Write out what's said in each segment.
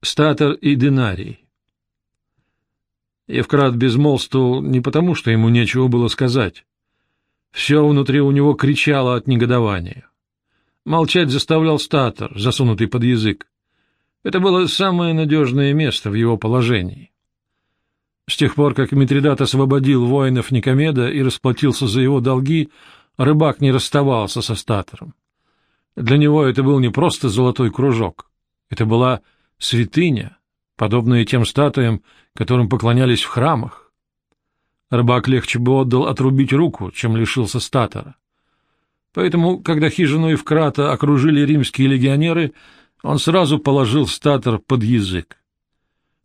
Статор и Динарий Евкрат безмолвствовал не потому, что ему нечего было сказать. Все внутри у него кричало от негодования. Молчать заставлял статор, засунутый под язык. Это было самое надежное место в его положении. С тех пор, как Митридат освободил воинов Никомеда и расплатился за его долги, рыбак не расставался со статором. Для него это был не просто золотой кружок, это была святыня, подобная тем статуям, которым поклонялись в храмах. Рыбак легче бы отдал отрубить руку, чем лишился статора. Поэтому, когда хижину Евкрата окружили римские легионеры, он сразу положил статор под язык.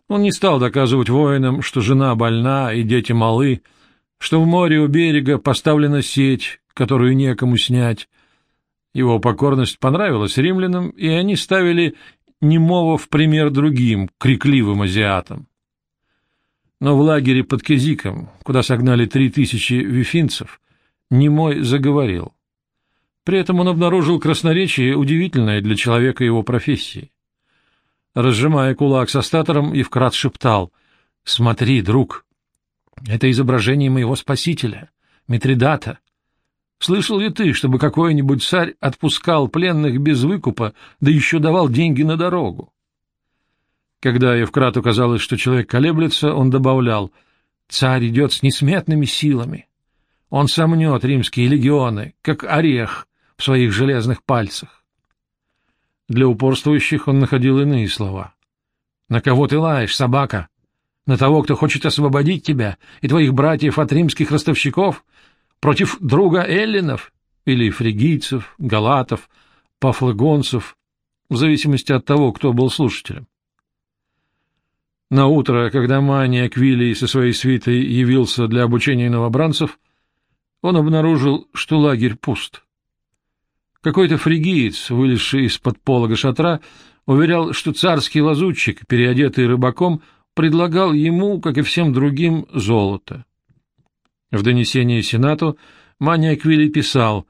Он не стал доказывать воинам, что жена больна и дети малы, что в море у берега поставлена сеть, которую некому снять. Его покорность понравилась римлянам, и они ставили немого в пример другим, крикливым азиатам. Но в лагере под Кезиком, куда согнали три тысячи вифинцев, немой заговорил. При этом он обнаружил красноречие, удивительное для человека его профессии. Разжимая кулак со статором, Евкрат шептал, «Смотри, друг, это изображение моего спасителя, Митридата, Слышал ли ты, чтобы какой-нибудь царь отпускал пленных без выкупа, да еще давал деньги на дорогу? Когда Евкрату казалось, что человек колеблется, он добавлял, «Царь идет с несметными силами. Он сомнет римские легионы, как орех в своих железных пальцах». Для упорствующих он находил иные слова. «На кого ты лаешь, собака? На того, кто хочет освободить тебя и твоих братьев от римских ростовщиков, Против друга эллинов или фригийцев, галатов, пафлагонцев, в зависимости от того, кто был слушателем. На утро, когда Мания Квилий со своей свитой явился для обучения новобранцев, он обнаружил, что лагерь пуст. Какой-то фригиец, вылезший из-под полога шатра, уверял, что царский лазутчик, переодетый рыбаком, предлагал ему, как и всем другим, золото. В донесении Сенату Мания Квилли писал,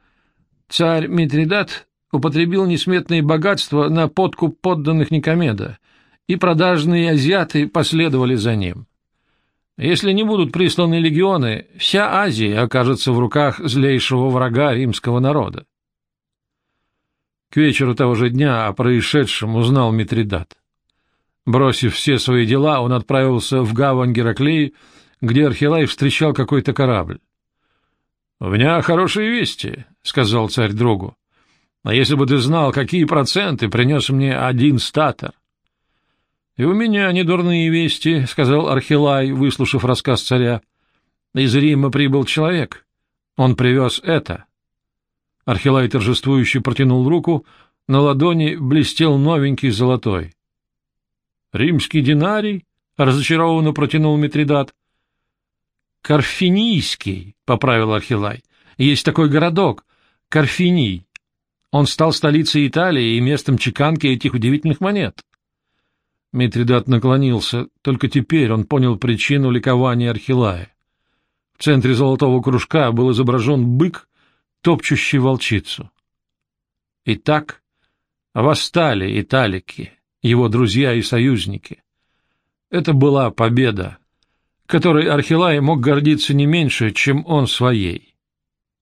«Царь Митридат употребил несметные богатства на подкуп подданных Никомеда, и продажные азиаты последовали за ним. Если не будут присланы легионы, вся Азия окажется в руках злейшего врага римского народа. К вечеру того же дня о происшедшем узнал Митридат. Бросив все свои дела, он отправился в гавань Гераклеи, где Архилай встречал какой-то корабль. — У меня хорошие вести, — сказал царь другу. — А если бы ты знал, какие проценты принес мне один статор? — И у меня недурные вести, — сказал Архилай, выслушав рассказ царя. — Из Рима прибыл человек. Он привез это. Архилай торжествующе протянул руку, на ладони блестел новенький золотой. — Римский динарий? — разочарованно протянул Митридат. Карфинийский, — поправил Архилай. Есть такой городок, Карфиний. Он стал столицей Италии и местом чеканки этих удивительных монет. Митридат наклонился, только теперь он понял причину ликования Архилая. В центре золотого кружка был изображен бык, топчущий волчицу. Итак, восстали италики, его друзья и союзники. Это была победа, которой Архилай мог гордиться не меньше, чем он своей.